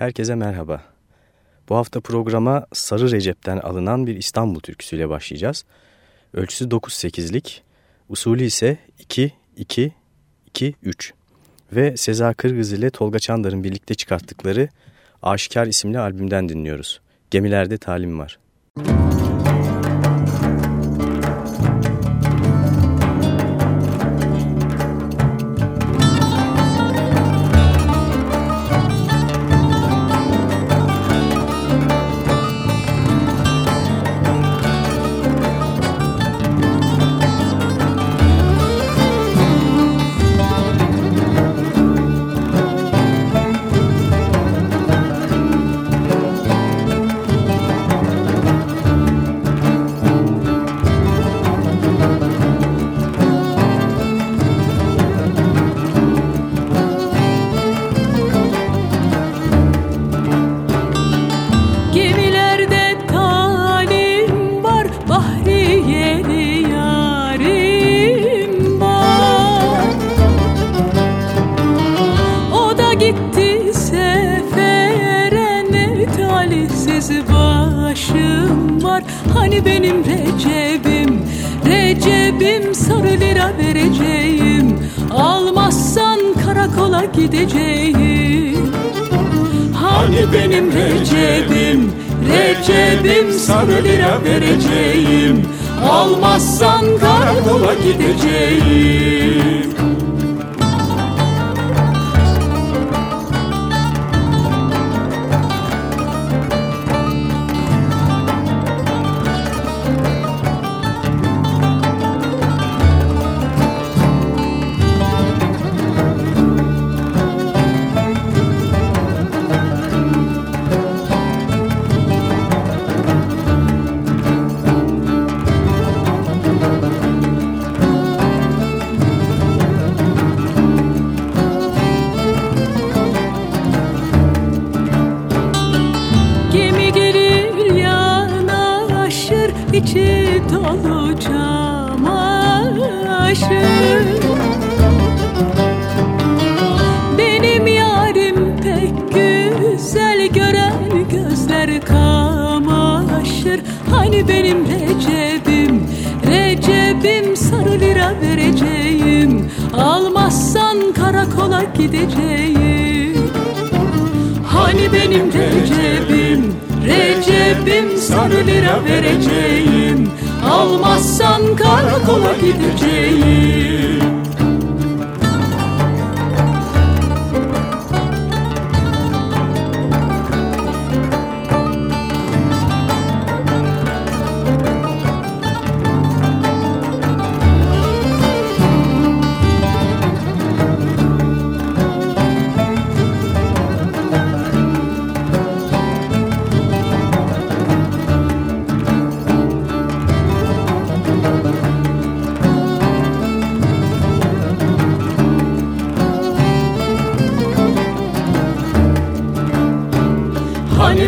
Herkese merhaba. Bu hafta programa Sarı Recep'ten alınan bir İstanbul türküsüyle başlayacağız. Ölçüsü 9-8'lik, usulü ise 2-2-2-3 ve Seza Kırgız ile Tolga Çandar'ın birlikte çıkarttıkları Aşikar isimli albümden dinliyoruz. Gemilerde talim var. Müzik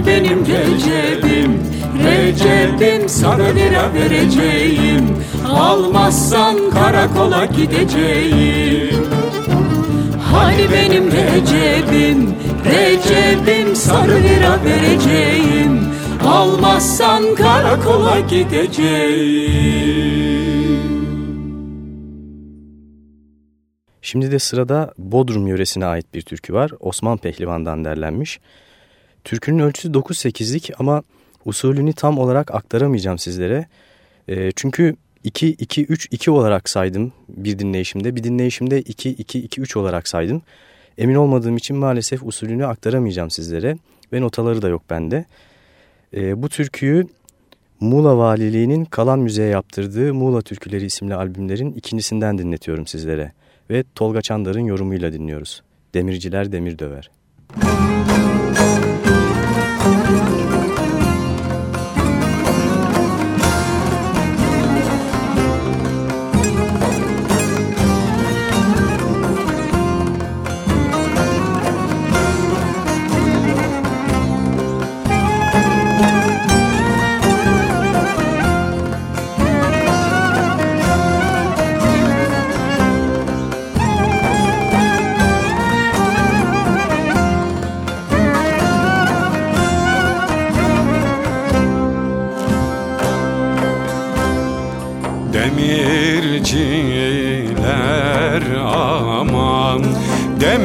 benim Recep'im. Recep'im sana lira vereceğim. Almazsan karakola gideceğim. Hani benim Recep'im. Recep'im sarı lira vereceğim. Almazsan karakola gideceğim. Şimdi de sırada Bodrum yöresine ait bir türkü var. Osman Pehlivan'dan derlenmiş. Türkünün ölçüsü 9-8'lik ama usulünü tam olarak aktaramayacağım sizlere. E, çünkü 2-2-3-2 olarak saydım bir dinleyişimde. Bir dinleyişimde 2-2-2-3 olarak saydım. Emin olmadığım için maalesef usulünü aktaramayacağım sizlere ve notaları da yok bende. E, bu türküyü Muğla Valiliği'nin Kalan Müze'ye yaptırdığı Muğla Türküleri isimli albümlerin ikincisinden dinletiyorum sizlere. Ve Tolga Çandar'ın yorumuyla dinliyoruz. Demirciler demir döver. Müzik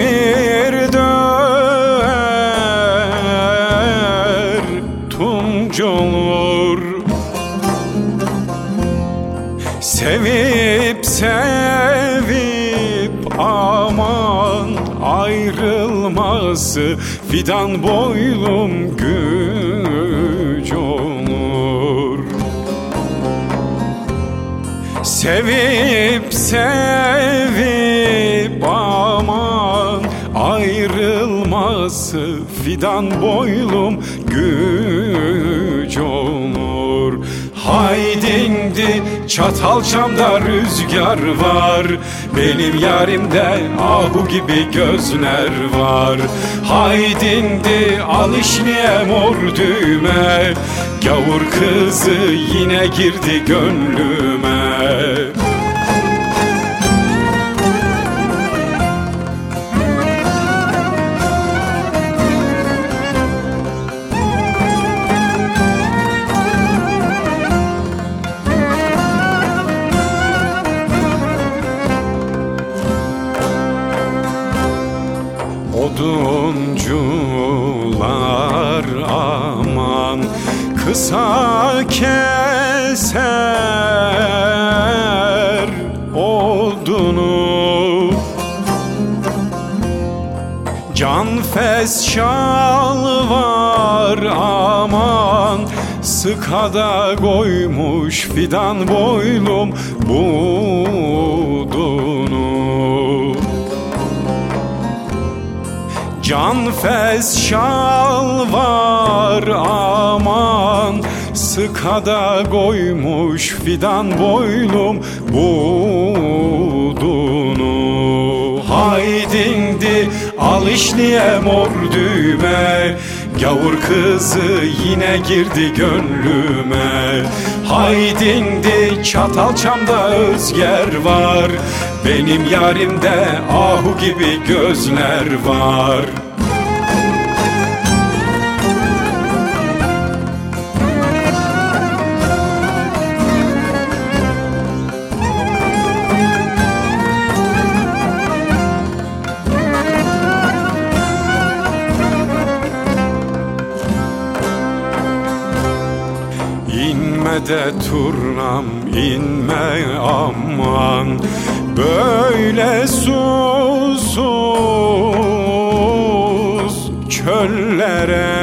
demir döver tunç Sevip sevip aman ayrılması Fidan boylum güç olur. Sevip sevip ayrılması Fidan boylum güç olur. Haydindi çatal çamda rüzgar var. Benim yarimde ahu gibi gözler var. Haydindi alışmaya mor düğme. Gavur kızı yine girdi gönlüme Sıkada koymuş fidan boylum budunu. Can fes şal var aman Sıkada koymuş fidan boylum budunu. Haydindi al işliye mor düğme Gavur kızı yine girdi gönlüme. Haydindi çatal çamda özger var. Benim yarimde ahu gibi gözler var de turnam inme aman Böyle susuz çöllere.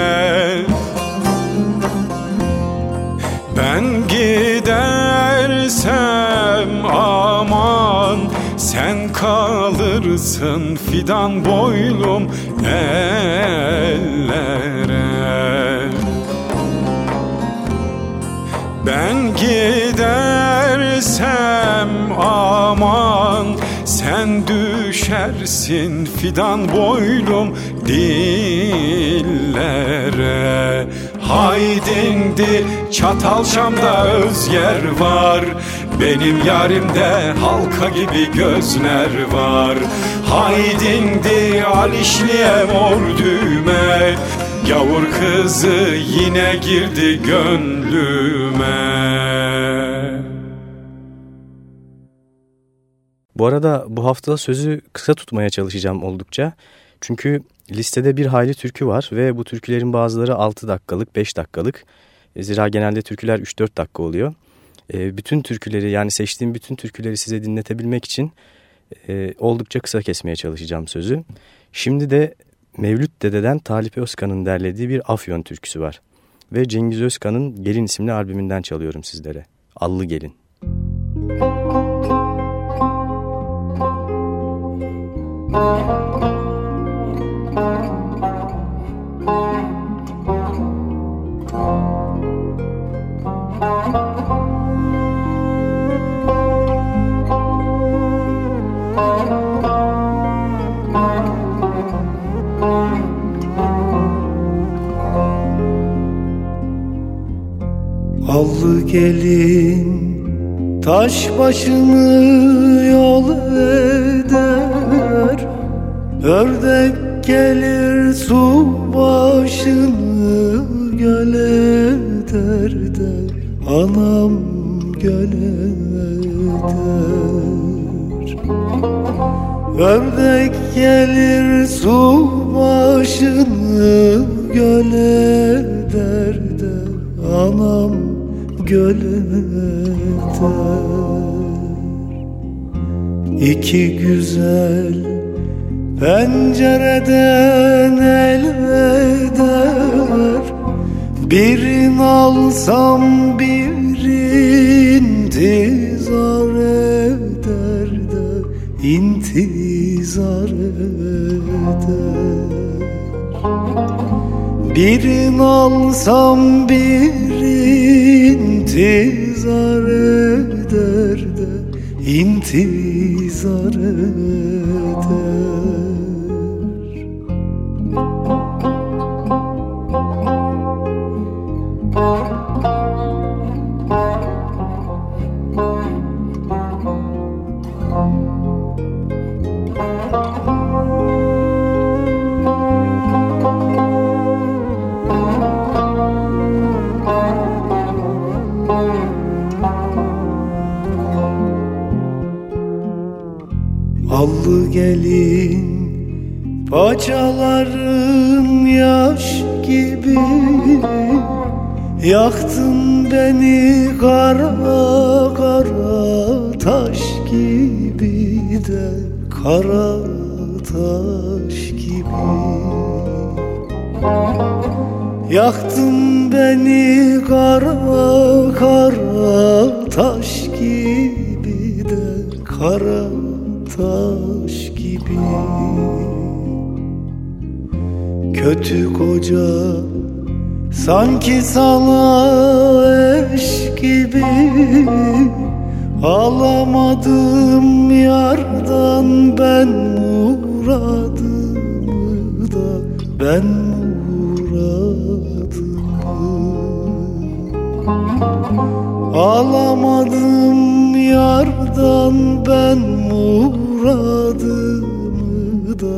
Ben gidersem aman Sen kalırsın fidan boylum ellere gidersem aman sen düşersin fidan boylum dillere. Haydindi çatal şamda özyer var. Benim yarimde halka gibi gözler var. Haydindi alişliye mor düğme Gavur kızı yine girdi gönlüme Bu arada bu hafta sözü kısa tutmaya çalışacağım oldukça. Çünkü listede bir hayli türkü var ve bu türkülerin bazıları 6 dakikalık, 5 dakikalık. Zira genelde türküler 3-4 dakika oluyor. E, bütün türküleri yani seçtiğim bütün türküleri size dinletebilmek için e, oldukça kısa kesmeye çalışacağım sözü. Şimdi de Mevlüt Dede'den Talip Özkan'ın derlediği bir Afyon türküsü var. Ve Cengiz Özkan'ın Gelin isimli albümünden çalıyorum sizlere. Allı Gelin. Allı gelin taş başını yol eder. Ördek gelir su başını göl eder der Anam göl eder. Ördek gelir su başını göle derde Anam göle der İki güzel pencereden el eder Birini alsam bir intizar eder de intizar eder. Birini alsam bir intizar eder de intizar eder Yaktın beni kara kara taş gibi de Kara sanki sana eş gibi Alamadım yardan ben muradımı da Ben muradımı. Alamadım yardan ben muradımı da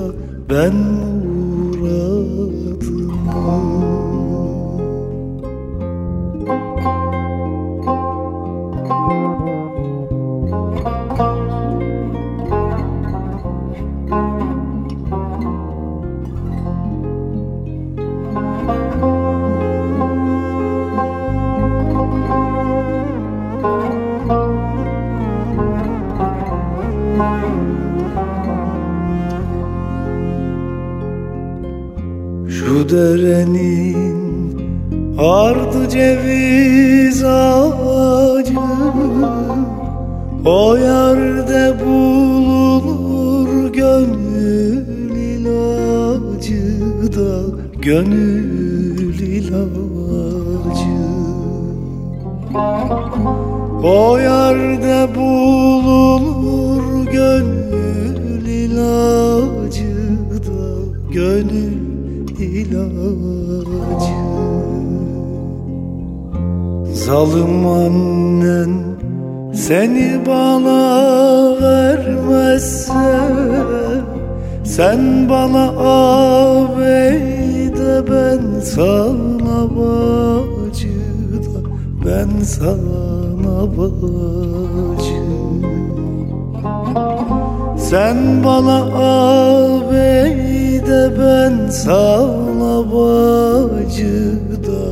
ben muradımı Şu derenin ardı ceviz ağacı O yerde bulunur gönül ilacı da Gönül ilacı. O yerde bulunur Zalim annen seni bana vermezse Sen bana ağabey de ben sana bacı da Ben sana bacı. Sen bana ağabey de ben sana bacı da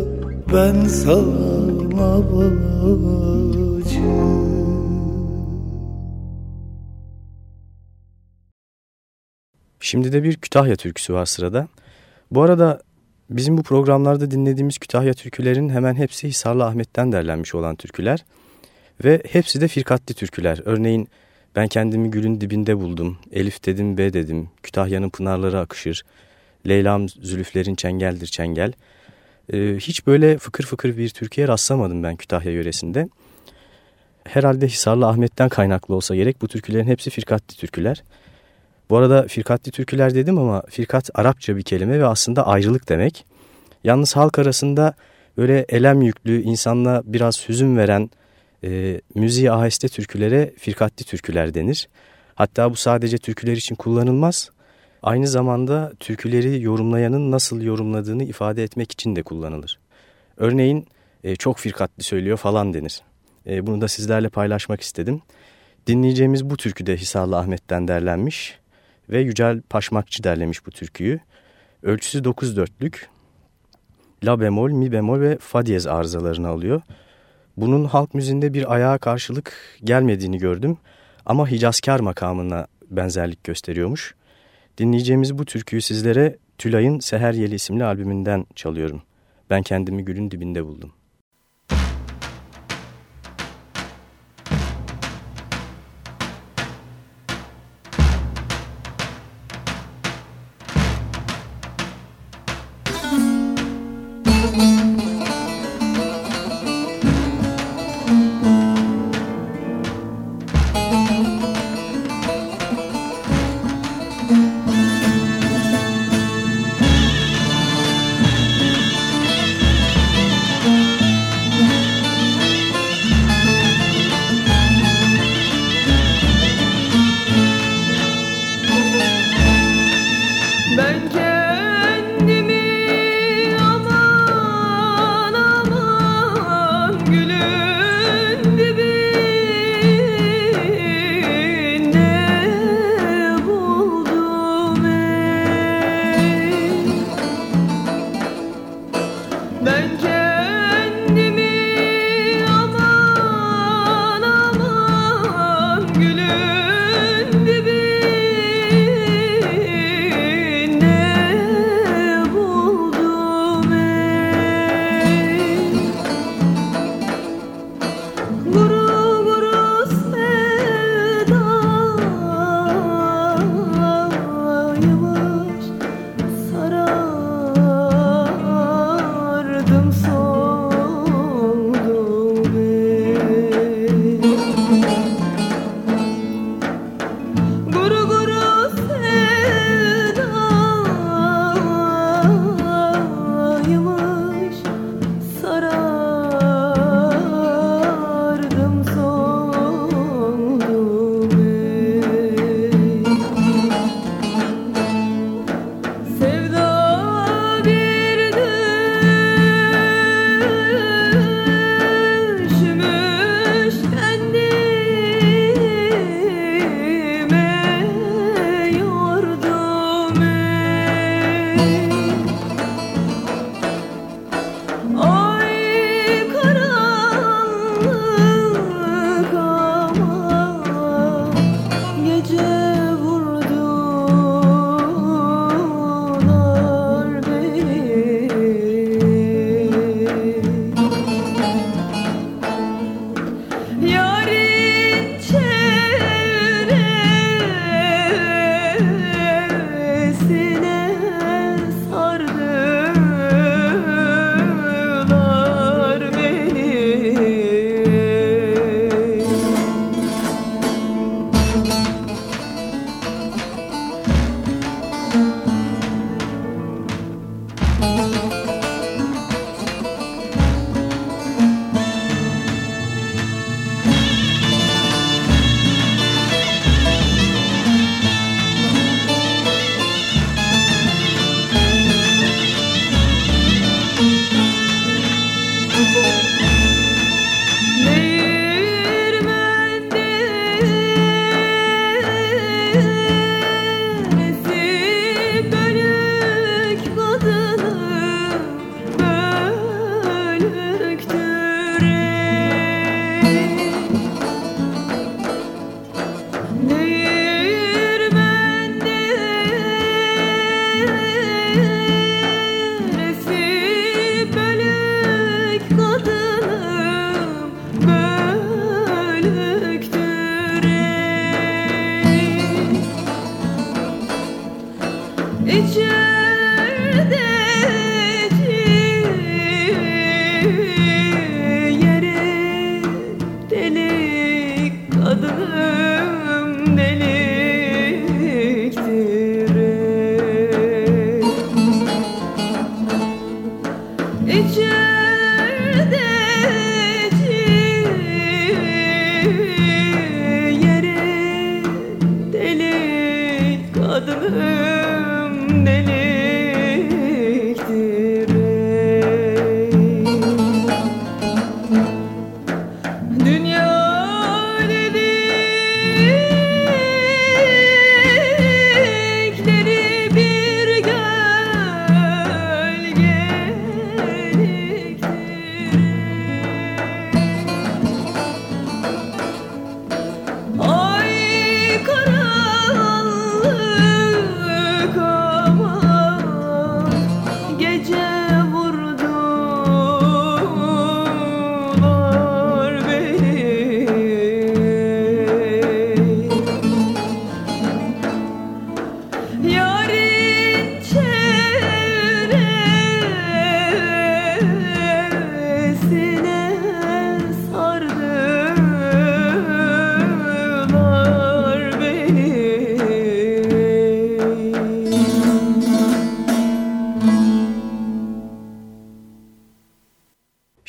Ben sana bacı Şimdi de bir Kütahya türküsü var sırada. Bu arada bizim bu programlarda dinlediğimiz Kütahya türkülerin hemen hepsi Hisarlı Ahmet'ten derlenmiş olan türküler. Ve hepsi de firkatli türküler. Örneğin ben kendimi gülün dibinde buldum, Elif dedim B dedim, Kütahya'nın pınarları akışır, Leyla'm zülüflerin çengeldir çengel. Ee, hiç böyle fıkır fıkır bir türküye rastlamadım ben Kütahya yöresinde. Herhalde Hisarlı Ahmet'ten kaynaklı olsa gerek bu türkülerin hepsi firkatli türküler. Bu arada firkatli türküler dedim ama firkat Arapça bir kelime ve aslında ayrılık demek. Yalnız halk arasında böyle elem yüklü, insanla biraz hüzün veren e, müziği aheste türkülere firkatli türküler denir. Hatta bu sadece türküler için kullanılmaz. Aynı zamanda türküleri yorumlayanın nasıl yorumladığını ifade etmek için de kullanılır. Örneğin e, çok firkatli söylüyor falan denir. E, bunu da sizlerle paylaşmak istedim. Dinleyeceğimiz bu türkü de Hisarlı Ahmet'ten derlenmiş. ve Yücel Paşmakçı derlemiş bu türküyü. Ölçüsü 9 dörtlük. La bemol, mi bemol ve fa diyez arızalarını alıyor. Bunun halk müziğinde bir ayağa karşılık gelmediğini gördüm ama Hicazkar makamına benzerlik gösteriyormuş. Dinleyeceğimiz bu türküyü sizlere Tülay'ın Seher Yeli isimli albümünden çalıyorum. Ben kendimi gülün dibinde buldum.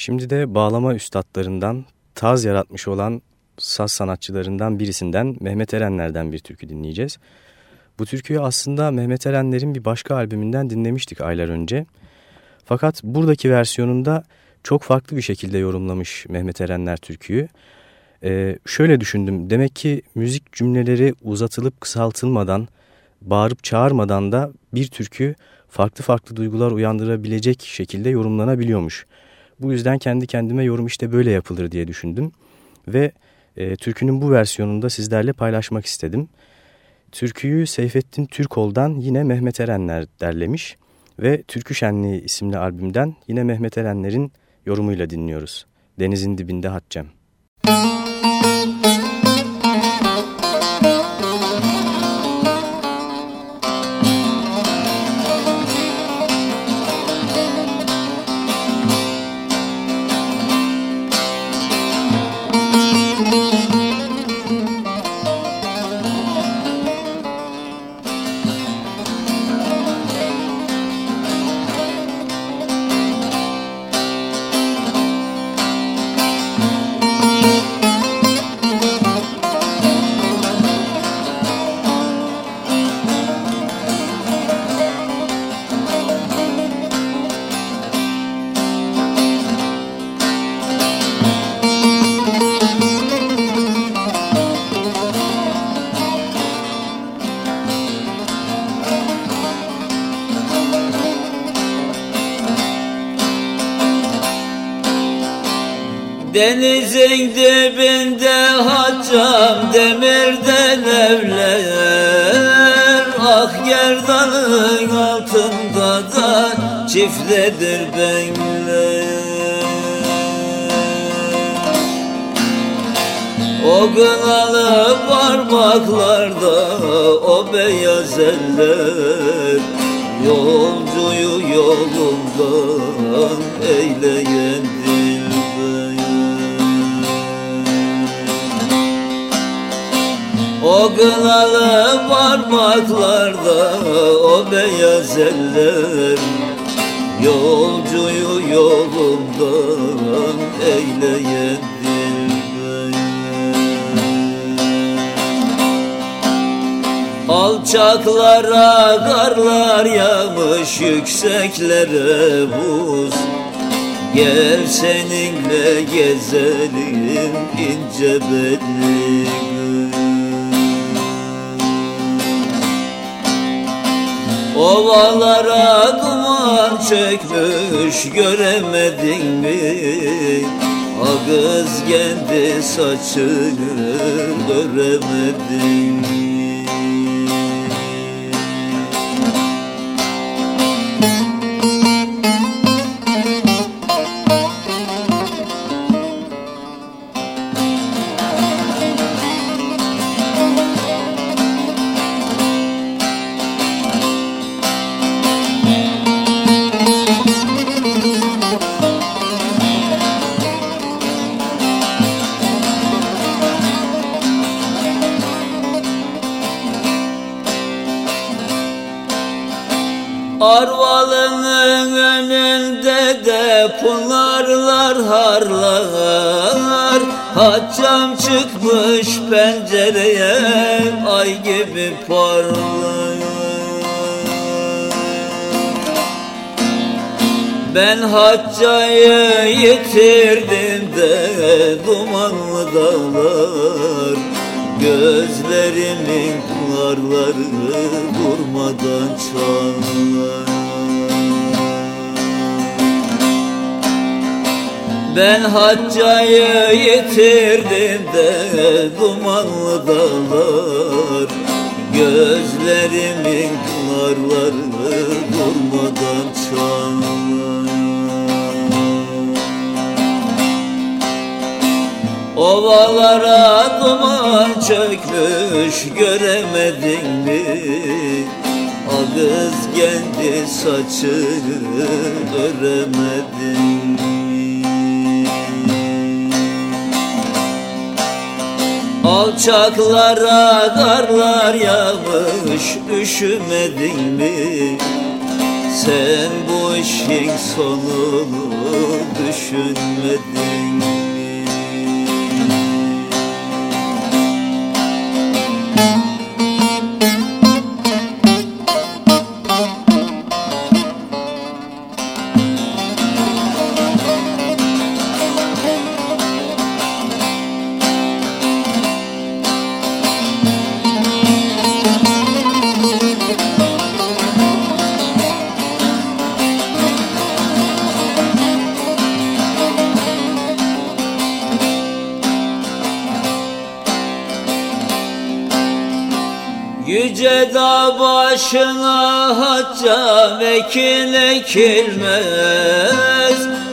Şimdi de bağlama üstadlarından, taz yaratmış olan saz sanatçılarından birisinden Mehmet Erenler'den bir türkü dinleyeceğiz. Bu türküyü aslında Mehmet Erenler'in bir başka albümünden dinlemiştik aylar önce. Fakat buradaki versiyonunda çok farklı bir şekilde yorumlamış Mehmet Erenler türküyü. Ee, şöyle düşündüm, demek ki müzik cümleleri uzatılıp kısaltılmadan, bağırıp çağırmadan da bir türkü farklı farklı duygular uyandırabilecek şekilde yorumlanabiliyormuş. Bu yüzden kendi kendime yorum işte böyle yapılır diye düşündüm. Ve e, türkünün bu versiyonunu da sizlerle paylaşmak istedim. Türküyü Seyfettin Türkol'dan yine Mehmet Erenler derlemiş ve Türkü Şenliği isimli albümden yine Mehmet Erenler'in yorumuyla dinliyoruz. Denizin dibinde Haccem. Müzik haccam demirden evler Ah gerdanın altında da çiftledir benler O gınalı parmaklarda o beyaz eller Yolcuyu yolundan eyleyen O kınalı parmaklarda o beyaz eller. Yolcuyu yolundan eyleyen Alçaklara karlar yağmış yükseklere buz. Gel seninle gezelim ince belli Ovalara duman çökmüş göremedin mi? Ağız kendi saçını göremedin mi? Ben haccayı yitirdim de dumanlı dağlar Gözlerimin pınarları durmadan çalar. Ben haccayı yitirdim de dumanlı dağlar Gözlerimin pınarları durmadan çalar Ovalara duman çökmüş göremedin mi? Ağız kendi saçını öremedin mi? Alçaklara karlar yağmış üşümedin mi? Sen bu işin sonunu düşünmedin Yüce vekil ekilmez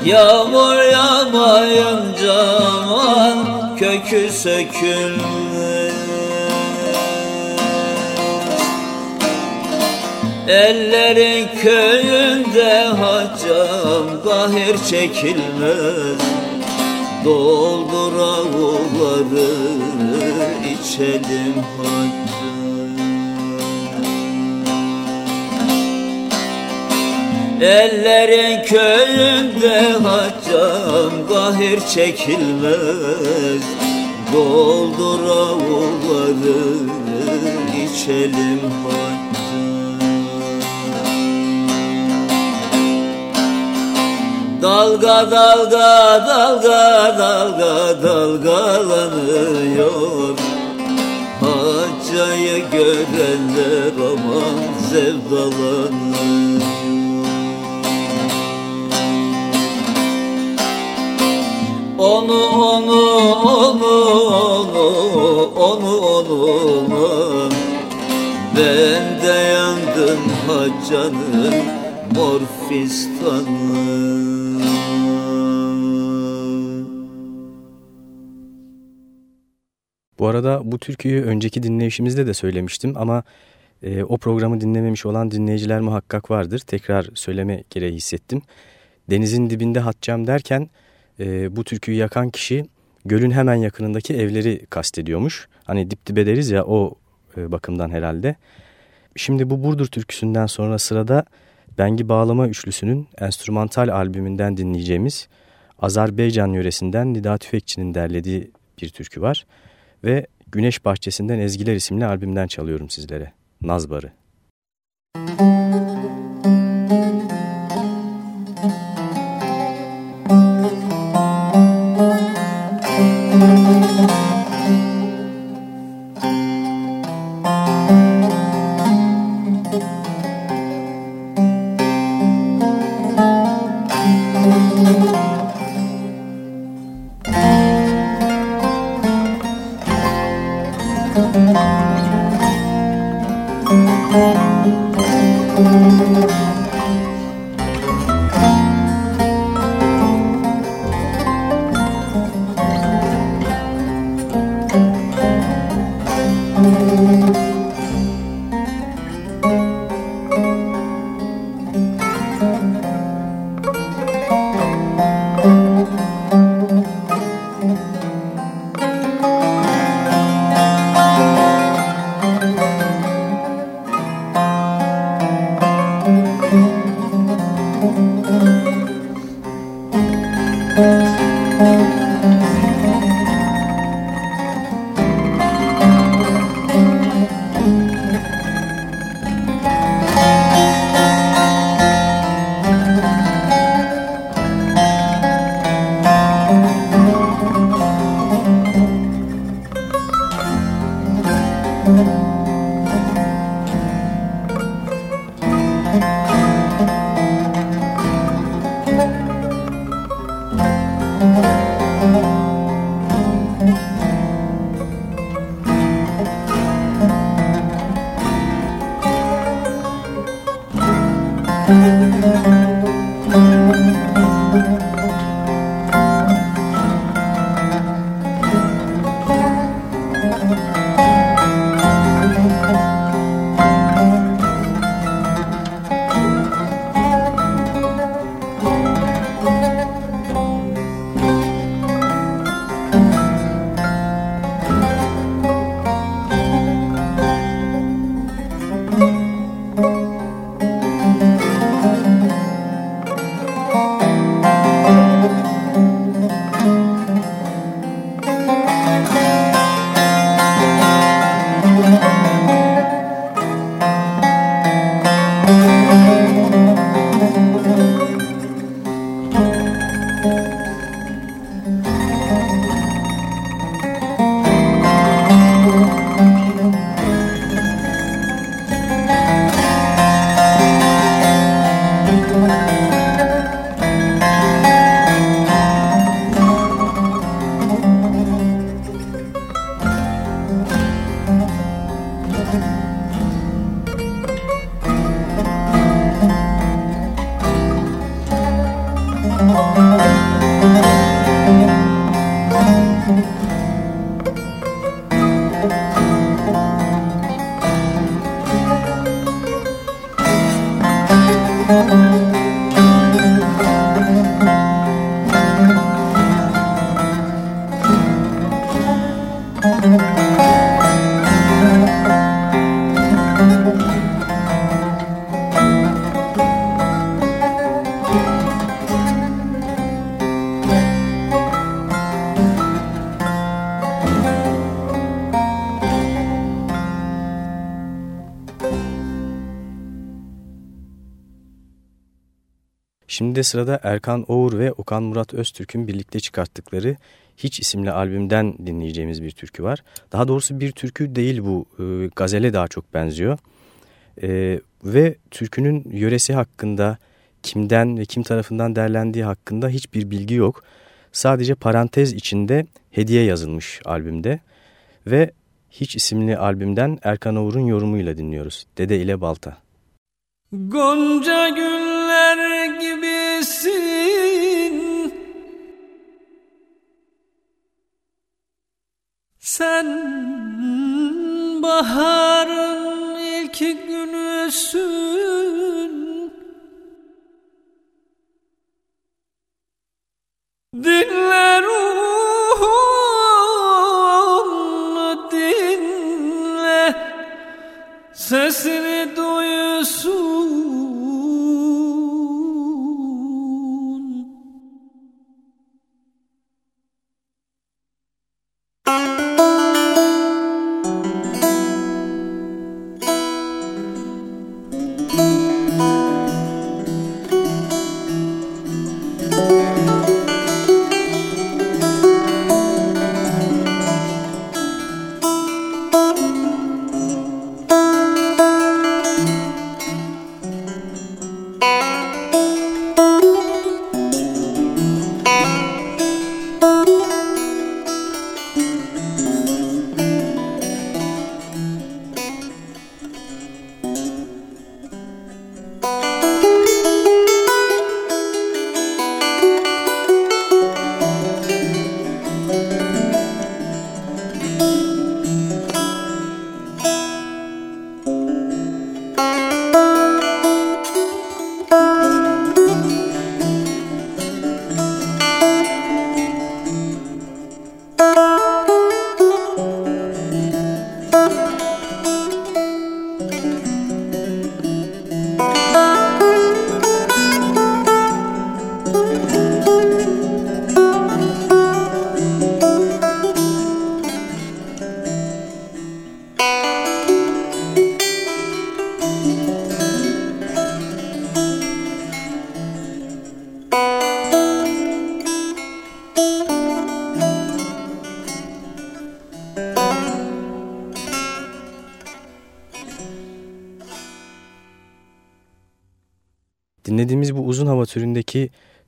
Yağmur yağmayınca aman kökü sökülmez. Ellerin köyünde haccam gahir çekilmez. Doldur avulları içelim haccam Ellerin köyünde haccam gahir çekilmez. Doldur avulları içelim haccam Dalga dalga dalga dalga dalgalanıyor. Haccayı görenler aman zevdalanıyor Onu onu onu onu onu onu onu Ben de yandım haccanın mor fistanı Bu arada bu türküyü önceki dinleyişimizde de söylemiştim ama e, o programı dinlememiş olan dinleyiciler muhakkak vardır. Tekrar söyleme gereği hissettim. Denizin dibinde hatcam derken e, bu türküyü yakan kişi gölün hemen yakınındaki evleri kastediyormuş. Hani dip dibe deriz ya o e, bakımdan herhalde. Şimdi bu Burdur türküsünden sonra sırada Bengi Bağlama Üçlüsü'nün enstrümantal albümünden dinleyeceğimiz Azerbaycan yöresinden Nida Tüfekçi'nin derlediği bir türkü var. Ve Güneş Bahçesi'nden Ezgiler isimli albümden çalıyorum sizlere. Nazbarı. Müzik Şimdi de sırada Erkan Oğur ve Okan Murat Öztürk'ün birlikte çıkarttıkları Hiç isimli albümden dinleyeceğimiz bir türkü var. Daha doğrusu bir türkü değil bu, e, gazele daha çok benziyor. E, ve türkünün yöresi hakkında, kimden ve kim tarafından derlendiği hakkında hiçbir bilgi yok. Sadece parantez içinde hediye yazılmış albümde ve Hiç isimli albümden Erkan Oğur'un yorumuyla dinliyoruz. Dede ile Balta. Gonca güller gibisin. Sen baharın ilk günüsün. Dinle ruhunu dinle. Sesini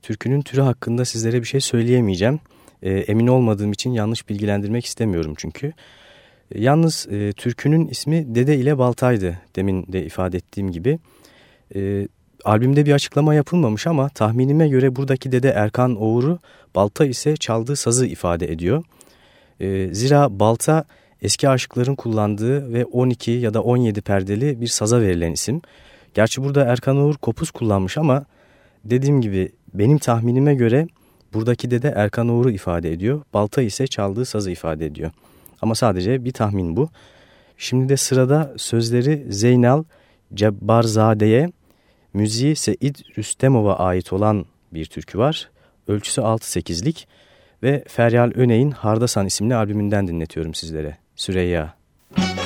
türkünün türü hakkında sizlere bir şey söyleyemeyeceğim. E, emin olmadığım için yanlış bilgilendirmek istemiyorum çünkü. E, yalnız e, türkünün ismi Dede ile Baltay'dı demin de ifade ettiğim gibi. E, albümde bir açıklama yapılmamış ama tahminime göre buradaki Dede Erkan Oğur'u Balta ise çaldığı sazı ifade ediyor. E, zira Balta eski aşıkların kullandığı ve 12 ya da 17 perdeli bir saza verilen isim. Gerçi burada Erkan Uğur kopuz kullanmış ama dediğim gibi benim tahminime göre buradaki de de Erkan Uğur'u ifade ediyor. Balta ise çaldığı sazı ifade ediyor. Ama sadece bir tahmin bu. Şimdi de sırada sözleri Zeynal Cebbarzade'ye, müziği Seid Rüstemov'a ait olan bir türkü var. Ölçüsü 6-8'lik ve Feryal Öney'in Hardasan isimli albümünden dinletiyorum sizlere. Süreyya. Müzik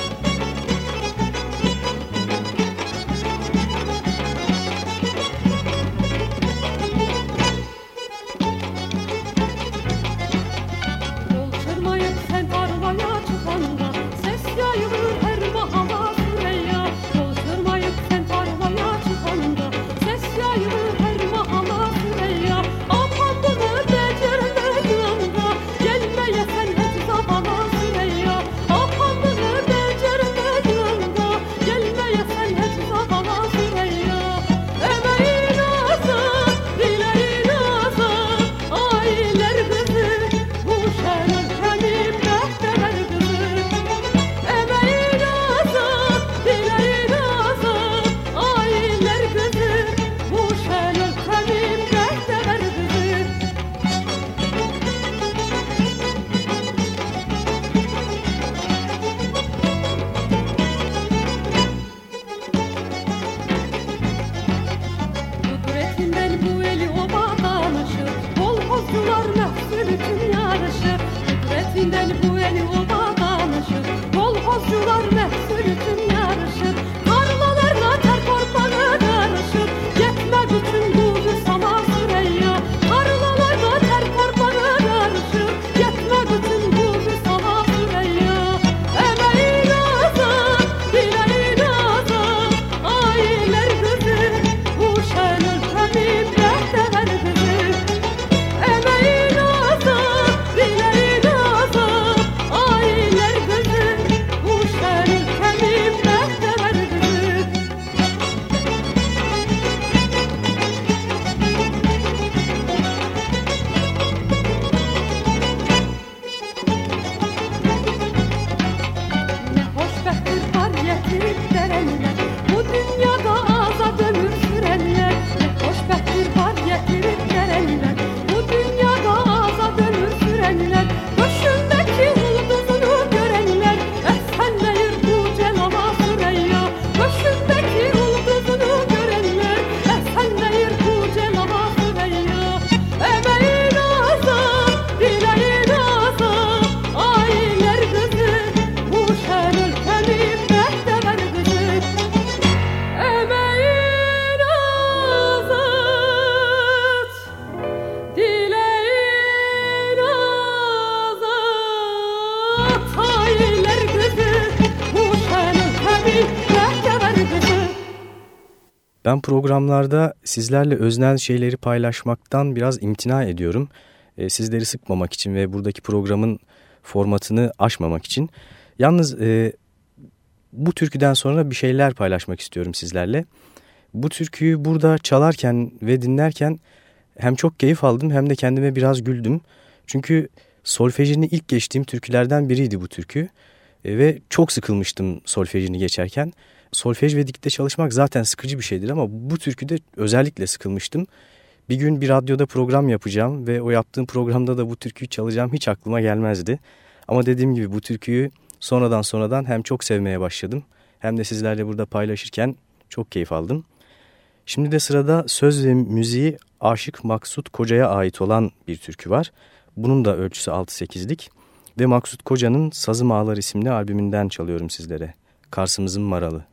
programlarda sizlerle öznel şeyleri paylaşmaktan biraz imtina ediyorum. E, sizleri sıkmamak için ve buradaki programın formatını aşmamak için. Yalnız e, bu türküden sonra bir şeyler paylaşmak istiyorum sizlerle. Bu türküyü burada çalarken ve dinlerken hem çok keyif aldım hem de kendime biraz güldüm. Çünkü solfejini ilk geçtiğim türkülerden biriydi bu türkü. E, ve çok sıkılmıştım solfejini geçerken. Solfej ve dikte çalışmak zaten sıkıcı bir şeydir ama bu türküde özellikle sıkılmıştım. Bir gün bir radyoda program yapacağım ve o yaptığım programda da bu türküyü çalacağım hiç aklıma gelmezdi. Ama dediğim gibi bu türküyü sonradan sonradan hem çok sevmeye başladım hem de sizlerle burada paylaşırken çok keyif aldım. Şimdi de sırada söz ve müziği Aşık Maksut Koca'ya ait olan bir türkü var. Bunun da ölçüsü 6-8'lik ve Maksut Koca'nın Sazım Ağlar isimli albümünden çalıyorum sizlere. Karsımızın Maralı.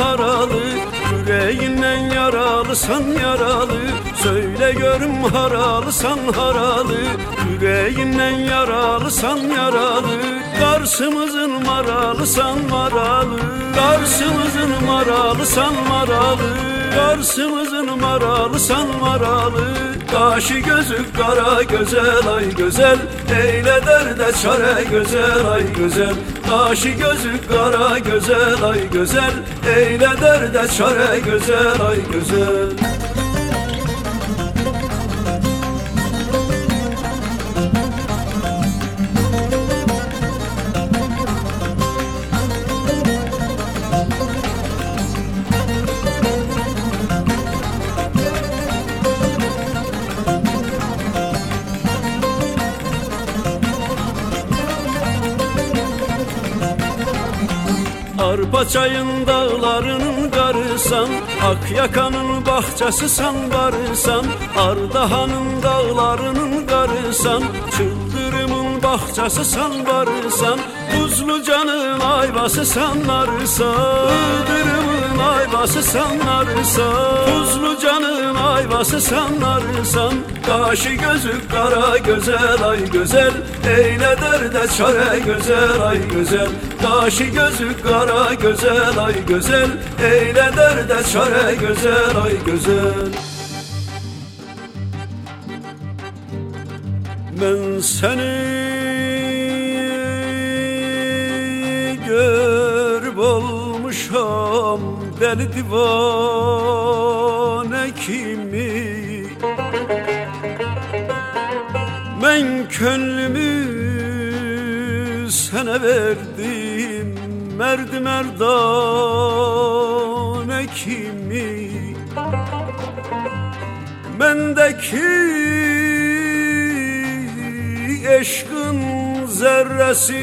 Haralı Yüreğinden yaralısan yaralı. Söyle görüm haralısan haralı Yüreğinden yaralısan yaralı. Karşımızın maralısan maralı Karşımızın maralısan maralı. Karşımızın maralısan maralı. Kaşı gözü kara güzel ay güzel. Eyle derde çare güzel ay güzel Kaşı gözü kara güzel ay güzel. Eyle derde çare güzel ay güzel Arpa çayın dağlarının karısan Ak yakanın bahçesisan varısan Ardahan'ın dağlarının karısan Çıldırımın bahçesisan varısan Buzlu canın ayvası sanlarsan Çıldırımın ayvası sanlarsan Tuzlu canın ayvası sanlarsan Kaşı gözü kara güzel ay güzel Eyle derde çare güzel ay güzel. Kaşı gözü kara güzel ay güzel Eyle derde çare güzel ay güzel. Ben seni görüp olmuşam deli divane kimi? Ben könlümü sana verdim Merdi merdane kimi? Bendeki eşkın zerresi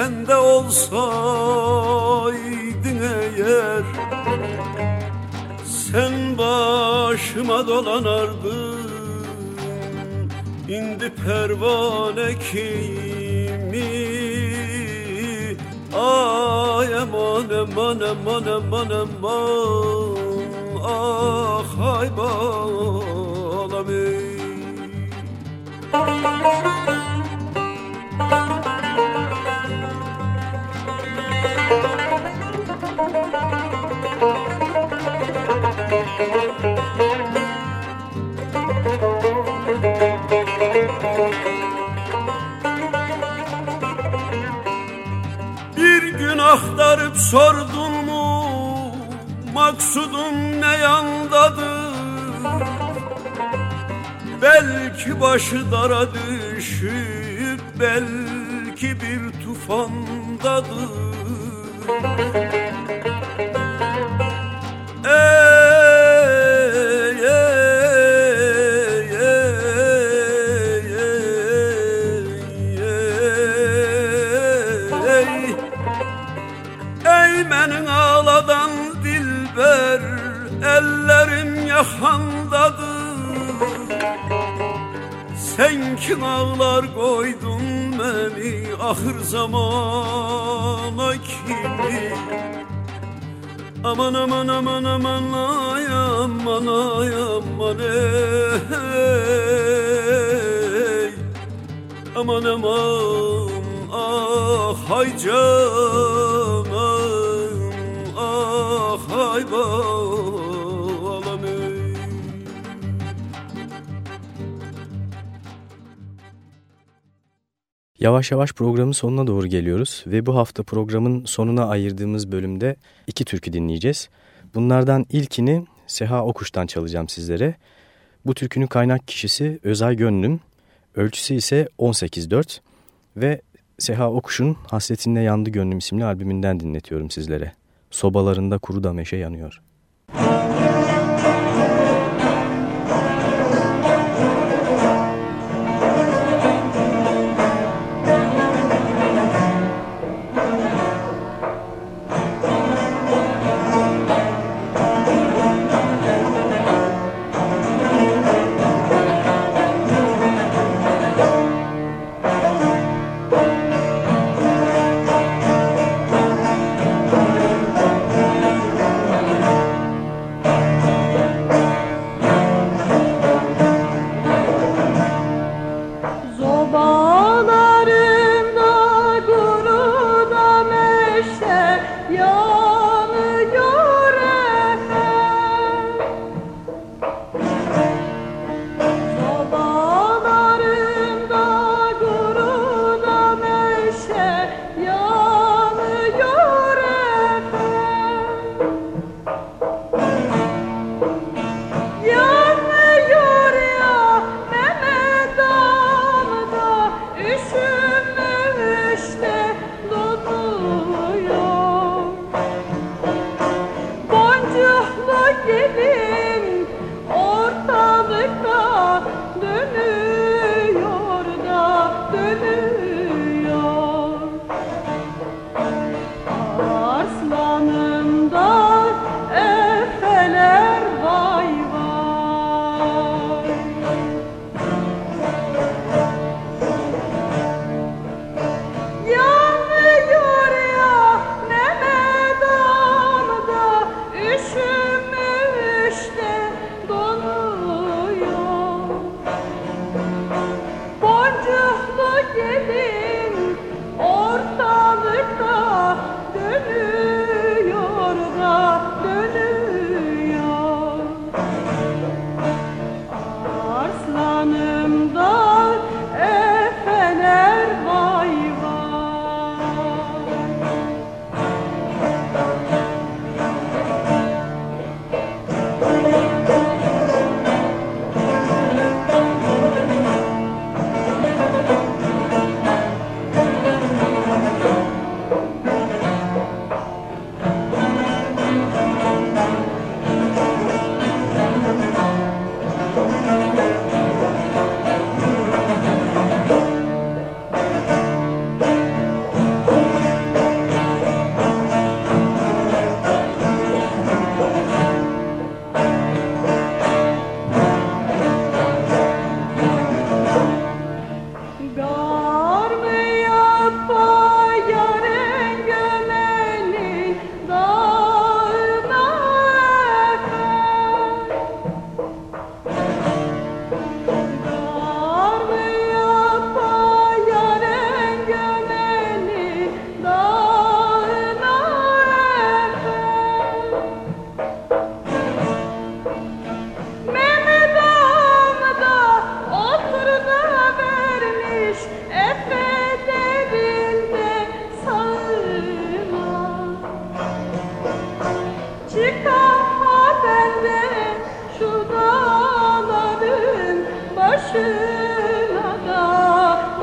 Sende olsaydın eğer Sen başıma dolanardın. İndi pervane kimi? Ay eman eman eman eman eman Ah hay balam ey aktarıp sordun mu? Maksudun ne yandadır Belki başı dara düşüp Belki bir tufandadır sen kim koydun beni ahır zamana ki? Kimi Aman aman aman aman ay aman ay aman ey. Aman aman ah hay canım Yavaş yavaş programın sonuna doğru geliyoruz ve bu hafta programın sonuna ayırdığımız bölümde iki türkü dinleyeceğiz. Bunlardan ilkini Seha Okuş'tan çalacağım sizlere. Bu türkünün kaynak kişisi Özay Gönlüm, ölçüsü ise 18-4 ve Seha Okuş'un Hasretinle Yandı Gönlüm isimli albümünden dinletiyorum sizlere. Sobalarında kuru da meşe yanıyor.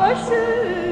başı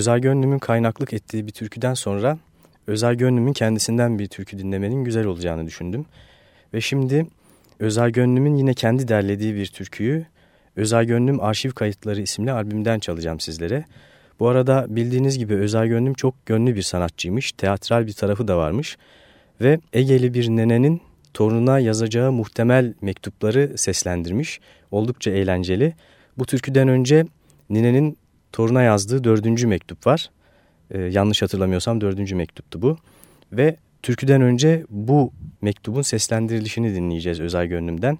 Özel Gönlüm'ün kaynaklık ettiği bir türküden sonra Özel Gönlüm'ün kendisinden bir türkü dinlemenin güzel olacağını düşündüm. Ve şimdi Özel Gönlüm'ün yine kendi derlediği bir türküyü Özel Gönlüm Arşiv Kayıtları isimli albümden çalacağım sizlere. Bu arada bildiğiniz gibi Özel Gönlüm çok gönlü bir sanatçıymış, teatral bir tarafı da varmış. Ve Egeli bir nenenin torununa yazacağı muhtemel mektupları seslendirmiş. Oldukça eğlenceli. Bu türküden önce ninenin toruna yazdığı dördüncü mektup var. Ee, yanlış hatırlamıyorsam dördüncü mektuptu bu. Ve türküden önce bu mektubun seslendirilişini dinleyeceğiz özel gönlümden.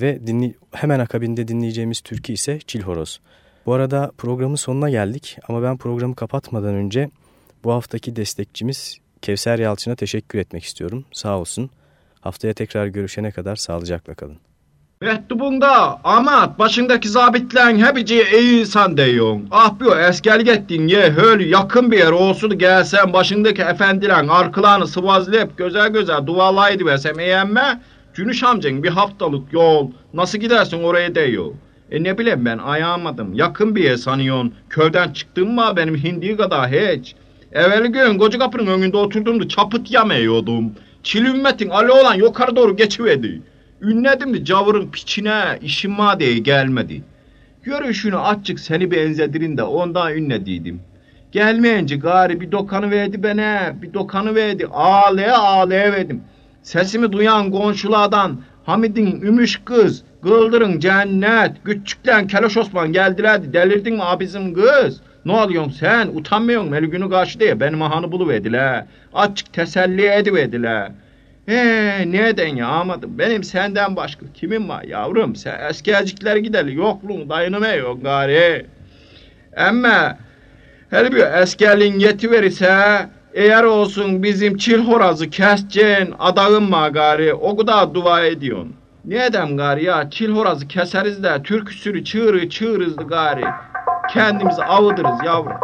Ve dinley hemen akabinde dinleyeceğimiz türkü ise Çilhoroz. Bu arada programın sonuna geldik ama ben programı kapatmadan önce bu haftaki destekçimiz Kevser Yalçın'a teşekkür etmek istiyorum. Sağ olsun. Haftaya tekrar görüşene kadar sağlıcakla kalın. Mektubunda amat başındaki zabitlerin hebici iyi insan diyorsun. Ah bir eskel gittin ye öyle yakın bir yer olsun gelsen başındaki efendilerin arkalarını sıvazlayıp güzel güzel dualaydı versem eğenme. Cünüş amcan bir haftalık yol nasıl gidersin oraya diyor. E ne bileyim ben ayağamadım yakın bir yer sanıyorsun. Köyden çıktın mı benim hindi kadar hiç. Evveli gün koca kapının önünde oturduğumda çapıt yamıyordum. Çil ümmetin Ali olan yukarı doğru geçiverdi. Ünledim de cavırın piçine işim madeye gelmedi. Görüşünü açık seni benzedirin de ondan ünlediydim. Gelmeyince gari bir dokanı verdi bana, bir dokanı verdi. Ağlaya ağlaya verdim. Sesimi duyan komşulardan Hamid'in ümüş kız, Gıldır'ın cennet, küçükten Keloş Osman geldilerdi. Delirdin mi abizim kız? Ne oluyorsun sen? Utanmıyorsun Melgün'ü karşı diye benim ahanı buluverdiler. Açık teselli ediverdiler. He neden ya amadım benim senden başka kimin var yavrum sen eskercikler gideli yokluğun dayanamıyor gari. Ama her bir eskerliğin yetiverirse eğer olsun bizim çil horazı keseceğin adağın mı gari o kadar dua ediyorsun. Neden gari ya çil horazı keseriz de türkü sürü çığırı çığırızdı gari. Kendimizi avıdırız yavrum.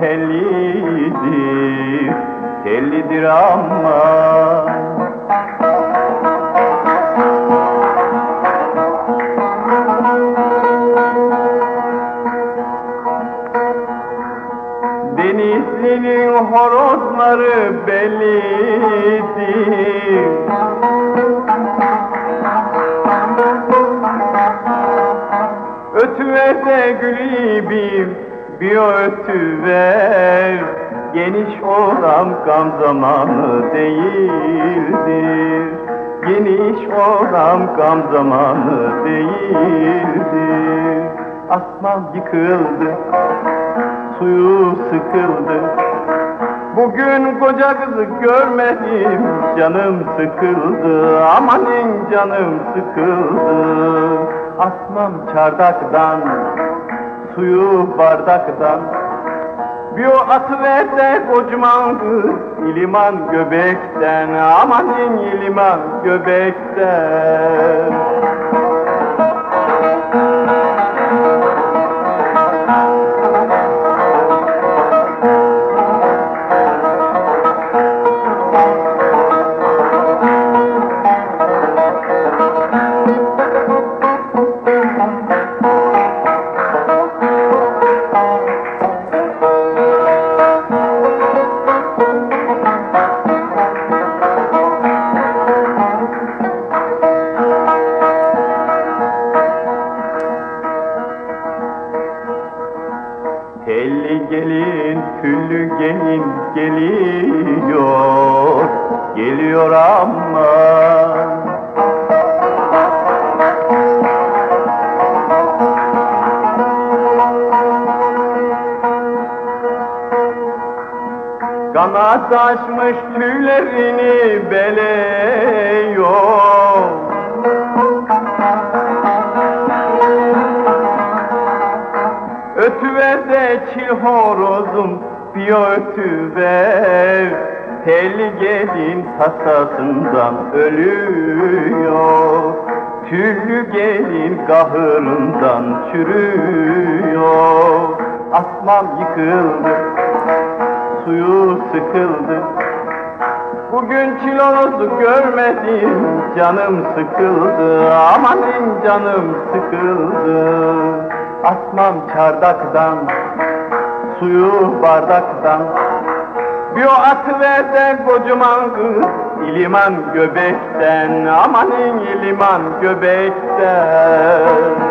Tellidir, tellidir ama değildir. Geniş olan gam zamanı değildir. Asman yıkıldı, suyu sıkıldı. Bugün koca kızı görmedim, canım sıkıldı. Amanin canım sıkıldı. Asmam çardaktan suyu bardaktan Bir o atı verse kocaman kız İliman göbekten Amanin iliman göbekten ölüyor. Tüllü gelin kahırından çürüyor. Asmam yıkıldı suyu sıkıldı. Bugün çilozu görmedim canım sıkıldı. Amanın canım sıkıldı. Asmam çardaktan suyu bardaktan. Bir o atıver de kocaman kız İliman göbekten Amanın iliman göbekten